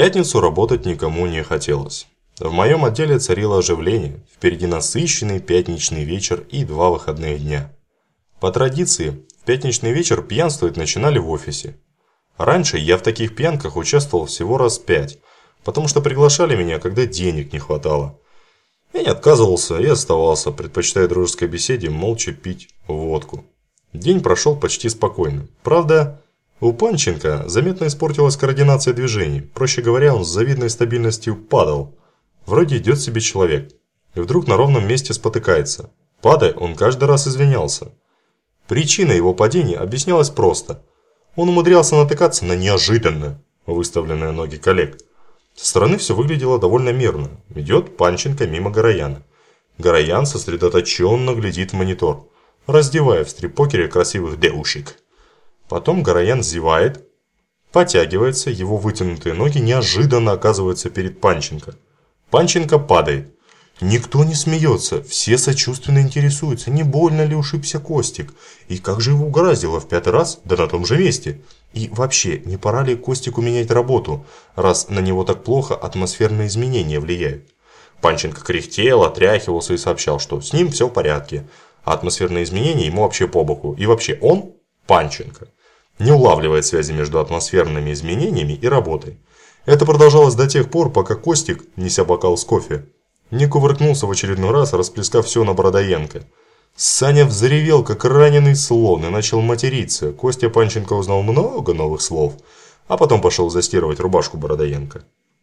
пятницу работать никому не хотелось. В моем отделе царило оживление, впереди насыщенный пятничный вечер и два выходных дня. По традиции, в пятничный вечер пьянствовать начинали в офисе. Раньше я в таких пьянках участвовал всего раз пять, потому что приглашали меня, когда денег не хватало. Я не отказывался и оставался, предпочитая дружеской беседе молча пить водку. День прошел почти спокойно. Правда, у Панченко заметно испортилась координация движений. Проще говоря, он с завидной стабильностью падал. Вроде идет себе человек. И вдруг на ровном месте спотыкается. Падая, он каждый раз извинялся. Причина его падения объяснялась просто. Он умудрялся натыкаться на неожиданно выставленные ноги коллег. Со стороны все выглядело довольно мирно. Идет Панченко мимо Горояна. Гороян сосредоточенно глядит в монитор, раздевая в стрипокере красивых девушек. Потом Гороян зевает, потягивается, его вытянутые ноги неожиданно оказываются перед Панченко. Панченко падает. Никто не смеется, все сочувственно интересуются, не больно ли ушибся Костик, и как же его угораздило в пятый раз, да на том же месте. И вообще, не пора ли Костику менять работу, раз на него так плохо атмосферные изменения влияют? Панченко кряхтел, отряхивался и сообщал, что с ним все в порядке, а атмосферные изменения ему вообще по боку. И вообще он, Панченко, не улавливает связи между атмосферными изменениями и работой. Это продолжалось до тех пор, пока Костик, неся бокал с кофе, не кувыркнулся в очередной раз, расплескав все на Бородоенко. Саня взревел, как раненый слон, и начал материться. Костя Панченко узнал много новых слов, а потом пошел застирывать рубашку Бородоенко.